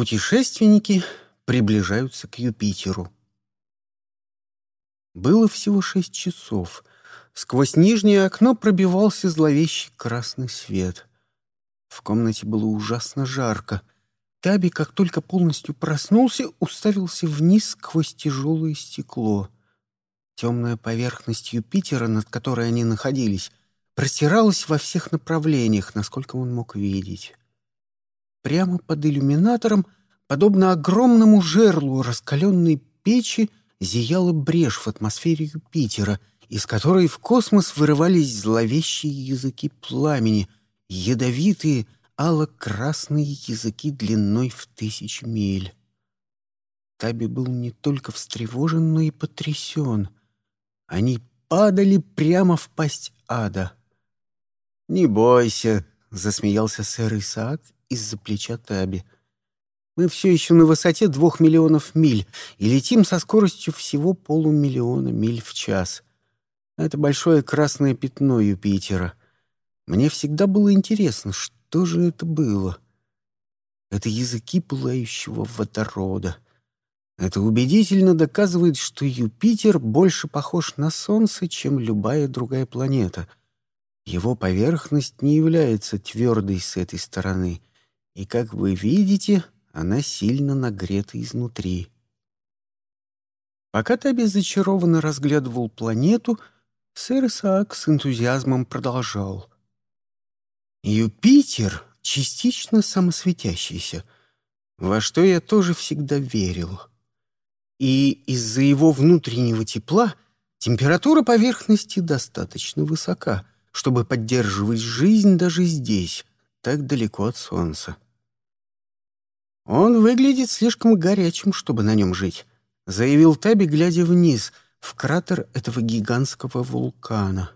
Путешественники приближаются к Юпитеру. Было всего шесть часов. Сквозь нижнее окно пробивался зловещий красный свет. В комнате было ужасно жарко. Таби, как только полностью проснулся, уставился вниз сквозь тяжелое стекло. Темная поверхность Юпитера, над которой они находились, простиралась во всех направлениях, насколько он мог видеть. Прямо под иллюминатором, подобно огромному жерлу раскаленной печи, зияла брешь в атмосфере Юпитера, из которой в космос вырывались зловещие языки пламени, ядовитые, ало-красные языки длиной в тысячи миль. Таби был не только встревожен, но и потрясен. Они падали прямо в пасть ада. «Не бойся», — засмеялся сэр Исаак из-за плеча Таби. Мы все еще на высоте двух миллионов миль и летим со скоростью всего полумиллиона миль в час. Это большое красное пятно Юпитера. Мне всегда было интересно, что же это было. Это языки пылающего водорода. Это убедительно доказывает, что Юпитер больше похож на Солнце, чем любая другая планета. Его поверхность не является твердой с этой стороны. И, как вы видите, она сильно нагрета изнутри. Пока Таби зачарованно разглядывал планету, сэр Исаак с энтузиазмом продолжал. «Юпитер частично самосветящийся, во что я тоже всегда верил. И из-за его внутреннего тепла температура поверхности достаточно высока, чтобы поддерживать жизнь даже здесь, так далеко от Солнца. «Он выглядит слишком горячим, чтобы на нем жить», — заявил Таби, глядя вниз, в кратер этого гигантского вулкана.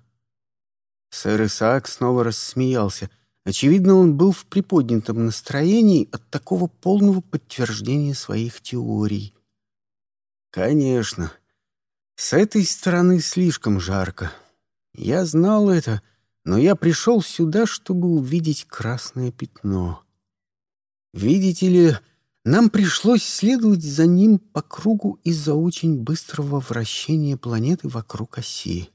Сэр Исаак снова рассмеялся. Очевидно, он был в приподнятом настроении от такого полного подтверждения своих теорий. «Конечно. С этой стороны слишком жарко. Я знал это, но я пришел сюда, чтобы увидеть красное пятно». Видите ли, нам пришлось следовать за ним по кругу из-за очень быстрого вращения планеты вокруг оси.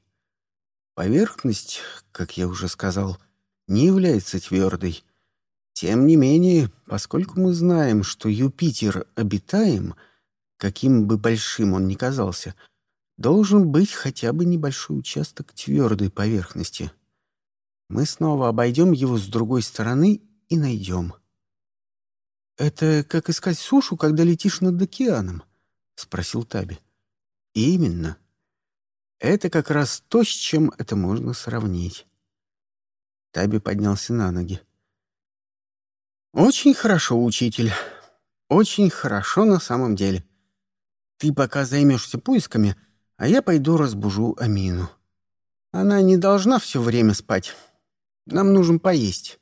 Поверхность, как я уже сказал, не является твердой. Тем не менее, поскольку мы знаем, что Юпитер обитаем, каким бы большим он ни казался, должен быть хотя бы небольшой участок твердой поверхности. Мы снова обойдем его с другой стороны и найдем. «Это как искать сушу, когда летишь над океаном?» — спросил Таби. «Именно. Это как раз то, с чем это можно сравнить». Таби поднялся на ноги. «Очень хорошо, учитель. Очень хорошо на самом деле. Ты пока займешься поисками, а я пойду разбужу Амину. Она не должна все время спать. Нам нужен поесть».